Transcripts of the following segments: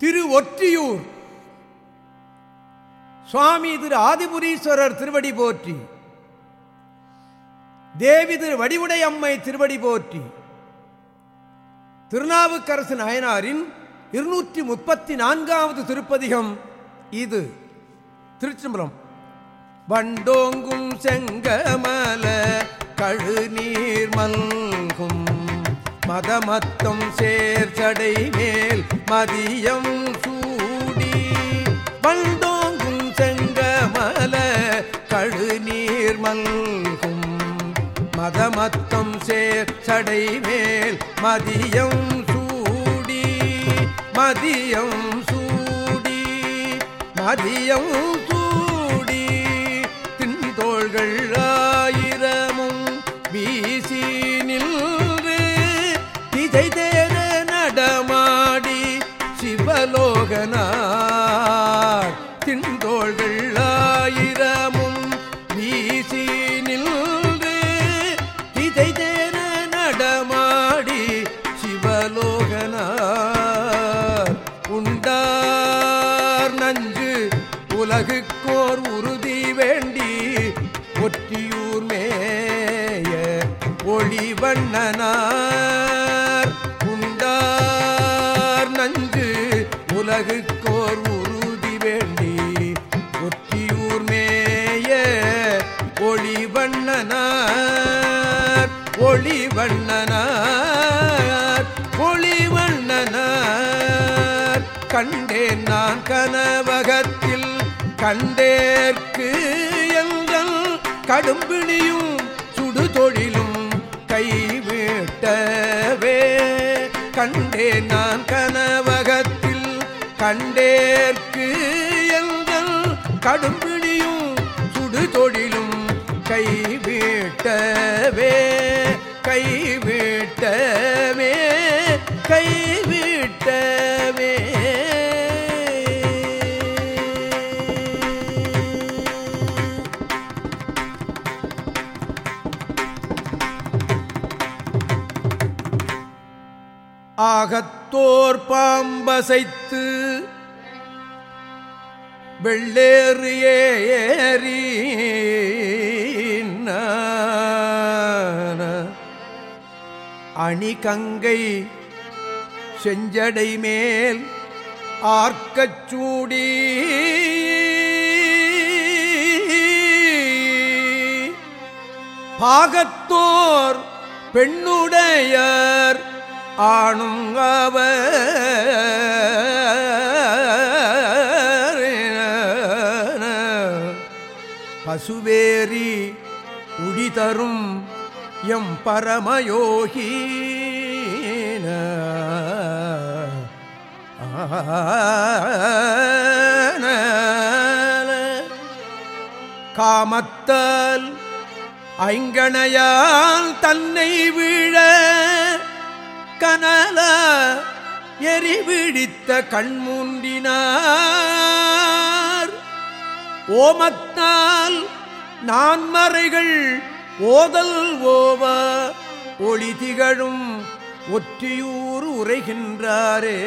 திரு ஒற்றியூர் சுவாமி திரு ஆதிபுரீஸ்வரர் திருவடி போற்றி. தேவி திரு வடிவுடை அம்மை திருவடி போற்றி. திருநாவுக்கரசு நாயனாரின் இருநூற்றி முப்பத்தி நான்காவது திருப்பதிகம் இது. திருச்சிம்பரம் வண்டோங்கும் செங்கமல கழுநீர் மன் மதமத்தம் சேர்ச்சடை மேல் மதியம் சூடி வந்தோங்கும் செங்கமல கழுநீர் மல்கும் மதமத்தம் சேர்ச்சடை மேல் மதியம் சூடி மதியம் சூடி மதியம் சூடி. தின்தோள்கள் ஒளிவண்ணனார் உண்டார் நஞ்சு உலகுக்கோர் உறுதி வேண்டி ஒற்றியூர் மேய ஒளிவண்ணனார். ஒளிவண்ணனார் ஒளிவண்ணனார். கண்டேன் நான் கனவகத்தில் கண்டேற்கு எங்கள் கடும்பிணியும் சுடுதொழிலும் கைவிட்டவே கண்டே நான் கனவகத்தில் கண்டேற்கு எங்கள் கடும்பிணியும் சுடுதொழிலும் கைவிட்டவே கைவிட்டவே அகத்தோர் பாம்பசைத்து வெள்ளேறு ஏறி அணி கங்கை செஞ்சடை மேல் ஆர்க்கச்சூடி பாகத்தோர் பெண்ணுடையர் ஆணும் பசுவேரி உடிதரும் எம் பரமயோகி காமத்தால் ஐங்கணையால் தன்னை விழ கனல எரிவிடித்த கண்மூன்றினார் ஓமத்தால் நான்மறைகள் ஓதல் ஓவ ஒளி திகழும் ஒற்றியூர் உரைகின்றாரே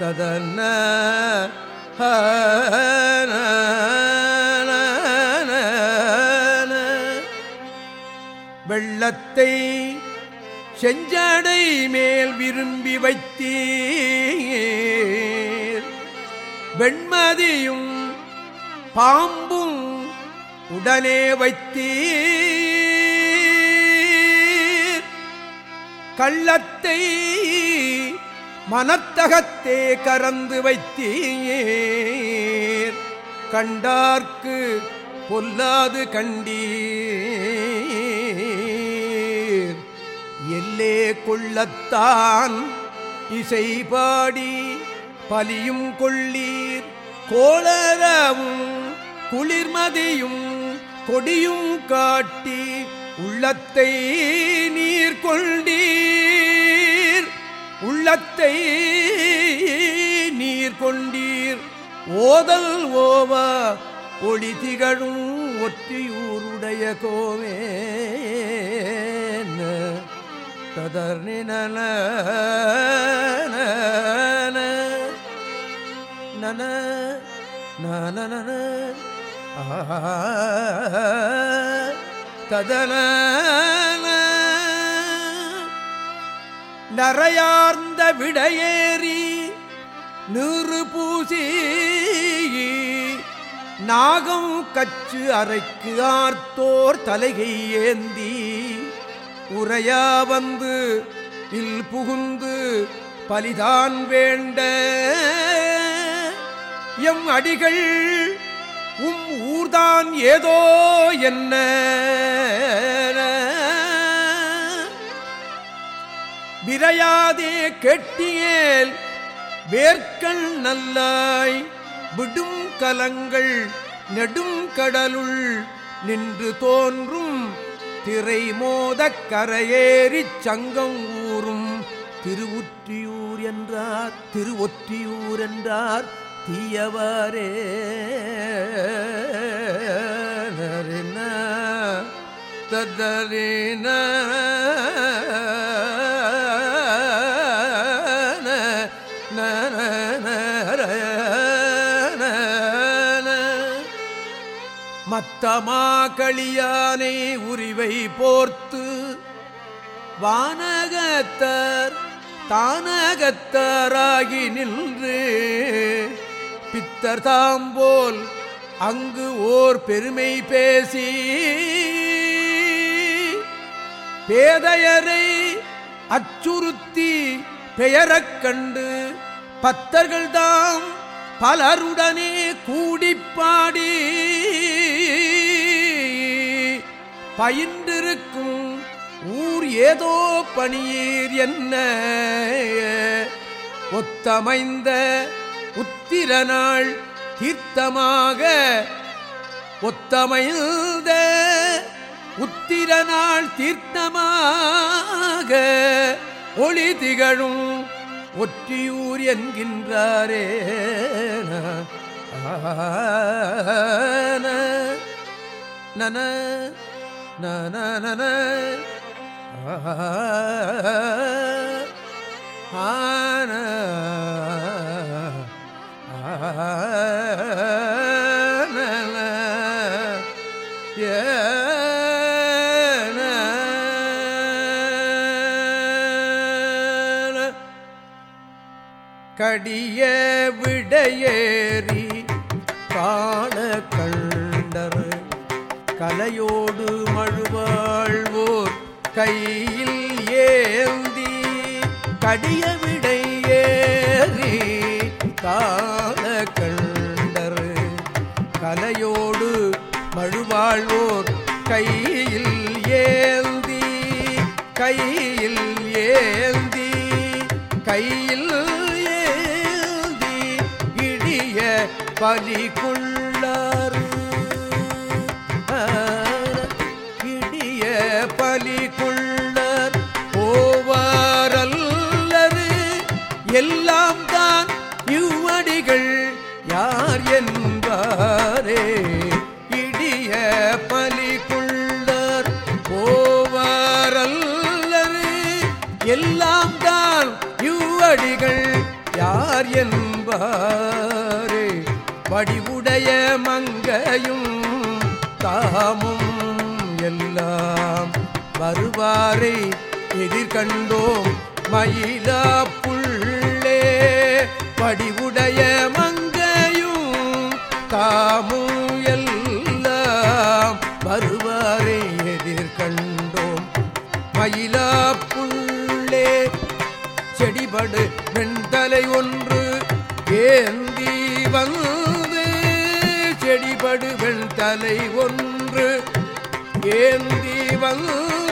ததன்ன வெள்ளத்தை செஞ்சடை மேல் விரும்பி வைத்தீர். வெண்மதியும் பாம்பும் உடனே வைத்தீர். கள்ளத்தை மனத்தகத்தே கறந்து வைத்தீர். கண்டார்க்கு பொல்லாது கண்டீர். எல்லே கொள்ளத்தான் இசைபாடி பலியும் கொள்ளீர். கோளரவும் குளிர்மதியும் கொடியும் காட்டி உள்ளத்தை நீர் கொண்டீர். உள்ளத்தை நீர் கொண்டீர். ஓதல் ஓவா ஒளி திகழும் ஒற்றியூருடைய கோவே. ததர்னினல நன நன ததன நரையார்ந்த விடையேறி நூறு பூசி நாகம் கச்சு அரைக்கு ஆர்த்தோர் தலைகை ஏந்தி. உரையா வந்து இல் புகுந்து பலிதான் வேண்ட. எம் அடிகள் உம் ஊர்தான் ஏதோ என்ன. விரையாதே கெட்டியேல் வேர்க்கள் நல்லாய் விடும் கலங்கள் நெடும் கடலுள் நின்று தோன்றும் திரை மோதக் கரையேறிச் சங்கம் ஊறும். திருவுற்றியூர் என்றார் திருவொற்றியூர் என்றார் தீயவரே. நரின ததறின தமா களியானை உரிவை போர்த்து வானகத்தர் தானகத்தராகி நின்று பித்தர் தாம்போல் அங்கு ஓர் பெருமை பேசி பேதையரை அச்சுறுத்தி பெயரக் கண்டு பத்தர்கள்தாம் பலருடனே கூடிப்பாடி பயின்றிருக்கும் ஊர் ஏதோ பணியீர் என்ன? ஒத்தமைந்த உத்திர நாள் தீர்த்தமாக ஒத்தமைந்த உத்திர நாள் தீர்த்தமாக ஒளி திகழும் ஒற்றியூர் என்கின்றாரே. ஆன நன நன ஆன ah, ah, கடிய விடையேறி காண கண்டர் கலையோ கையில் ஏந்தி கடிய விடையேறி கால கண்டர். கலையோடு மழுவாழ்வோர் கையில் ஏந்தி கையில் ஏந்தி கையில் ஏந்தி இடிய பலி கொள்ள எல்லாம் தான் இவ்வடிகள் யார் என்பாரே. இடிய பலி கொள்ளர் போவாரல்லரு. எல்லாம் தான் இவ்வடிகள் யார் என்பாரே. வடிவுடைய மங்கையும் தாமும் எல்லாம் வருவாரை எதிர்கண்டோம் மயிலா படிவுடைய மங்கையும் தாமும் எல்லாம் வருவாரை எதிர்கண்டோம் மயிலா புள்ளே செடிபடு வெண்தலை ஒன்று ஏந்தி வந்து செடிபடு வெண்தலை ஒன்று ஏந்தி வந்து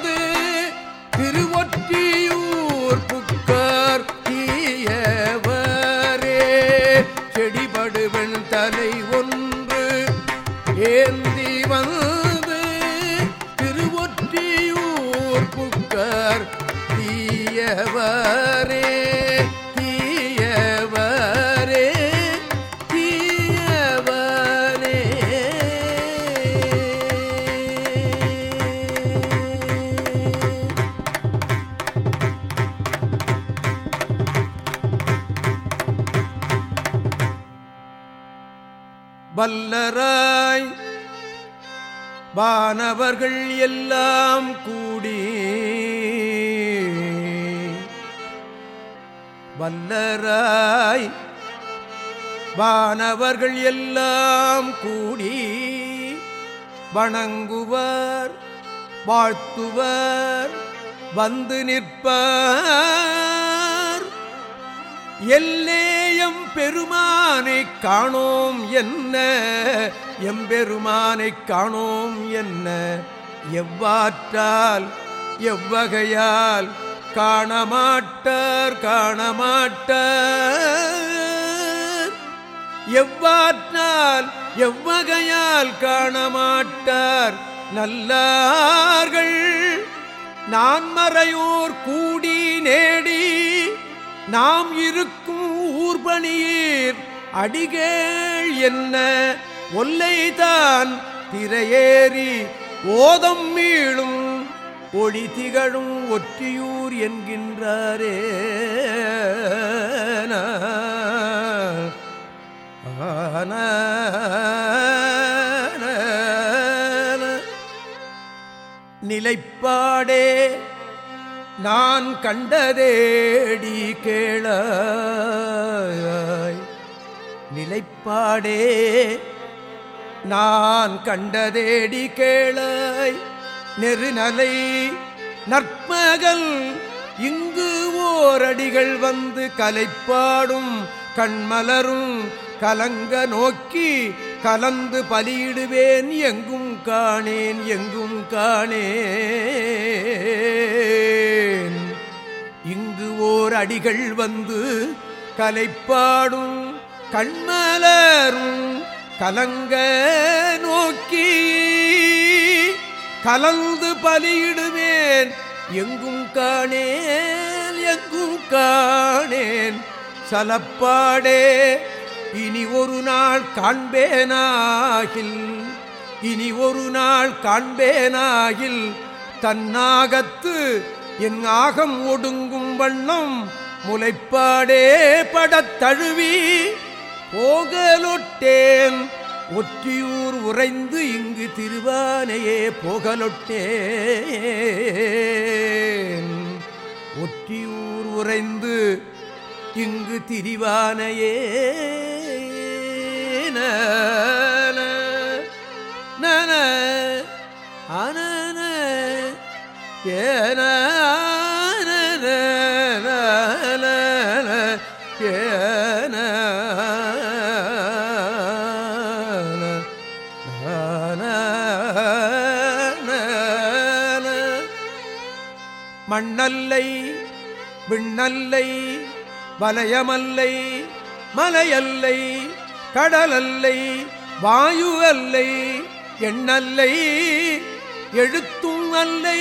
தீயவரே தீயவரே தீயவரே. வல்லராய் வானவர்கள் எல்லாம் வல்லராய். வானவர்கள் எல்லாம் கூடி வணங்குவர் வாழ்த்துவர் வந்து நிற்பார். எல்லேயம் பெருமானை காணோம் என்ன? எம்பெருமானை காணோம் என்ன? எவ்வாற்றால் எவ்வகையால் காணமாட்டார் காணமாட்டார். எவ்வாற்றால் எவ்வகையால் காணமாட்டார் நல்லார்கள். நான்மறையோர் கூடி நேடி நாம் இருக்கும் ஊர்பணியீர் அடிகேள் என்ன? ஒல்லைதான் திரையேறி ஓதம் மீளும் ஒளி திகழும் ஒற்றியூர் என்கின்றாரே. நிலைப்பாடே நான் கண்டதேடி கேளாய். நிலைப்பாடே நான் கண்டதேடி கேளாய். நெருநலை நற்பகல் இங்கு ஓரடிகள் வந்து கலைப்பாடும் கண்மலரும் கலங்க நோக்கி கலந்து பலியிடுவேன் எங்கும் காணேன் எங்கும் காணேன். இங்கு ஓர் அடிகள் வந்து கலைப்பாடும் கண்மலரும் கலங்க நோக்கி கலந்து பலியிடுவேன். எங்கும் காணேன் எங்கும் காணேன். சலப்பாடே இனி ஒரு நாள் காண்பேனாகில் இனி ஒரு நாள் காண்பேனாகில் தன்னாகத்து என் ஆகம் ஒடுங்கும் வண்ணம் முளைப்பாடே படத்தழுவி போகலொட்டேன். ஒற்றியூர் உறைந்து இங்கு திருவானையே போகலொட்டேன் ஒற்றியூர் உறைந்து இங்கு திரிவானையே நன ஏன விண்ணல்லை வலயமல்லை மலையல்லை கடலல்லை வாயு அல்லை எண்ணல்லை எழுத்தும் அல்லை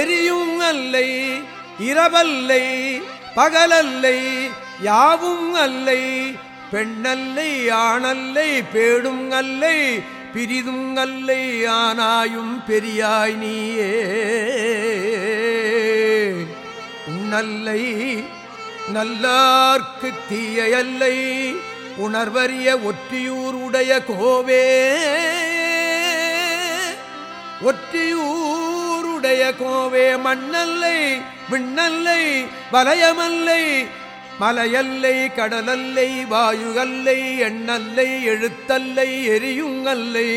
எரியும் அல்லை இரவல்லை பகலல்லை யாவும் அல்லை பெண்ணல்லை ஆணல்லை பேடும் அல்லை பிரிதும் அல்லை ஆனாயும் பெரியாய் நீயே. நல்லை நல்லார்க்கு தீயல்லை உணர்வறிய ஒற்றியூர் உடைய கோவே. ஒற்றியூருடைய கோவே மண்ணல்லை விண்ணல்லை வலயமல்லை மலையல்லை கடலல்லை வாயுகல்லை எண்ணல்லை எழுத்தல்லை எரியுங்கல்லை.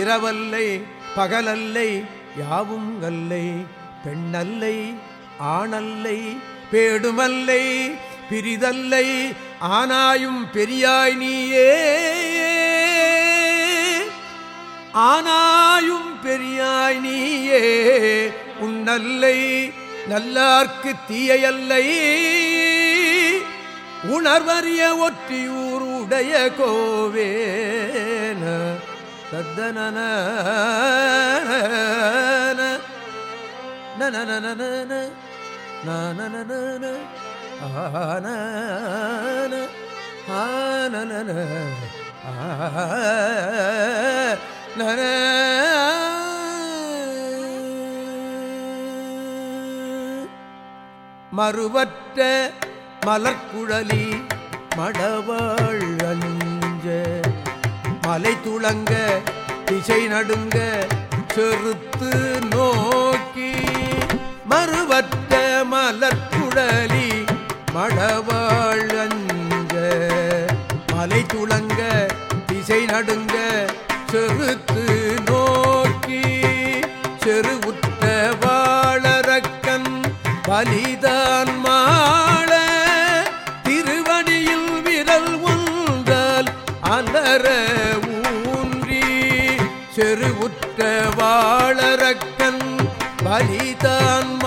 இரவல்லை பகலல்லை யாவும் அல்லை பெண்ணல்லை ஆணல்லை பேடுமல்லை பிரிதல்லை ஆனாயும் பெரியாய் நீயே. ஆனாயும் பெரியாய் நீயே. உன்னல்லை நல்லார்க்கு தீயல்லை உணர்வறிய ஒற்றியூர் உடைய கோவேன. மறுவற்ற மலர்குழலி மடவாள் அஞ்ச மலை துளங்க திசை நடுங்க செருத்து நோக்கி மறுவற்ற மலர்குழலி மழவாள் அஞ்ச. மலை துளங்க திசை நடுங்க செருத்து நோக்கி. செருவுற்ற வாழரக்கன் பலிதான் மாள. திருவடியில் விரல் உந்தால் அலர ஊன்றி. செருவுற்ற வாழரக்கன் பலிதான்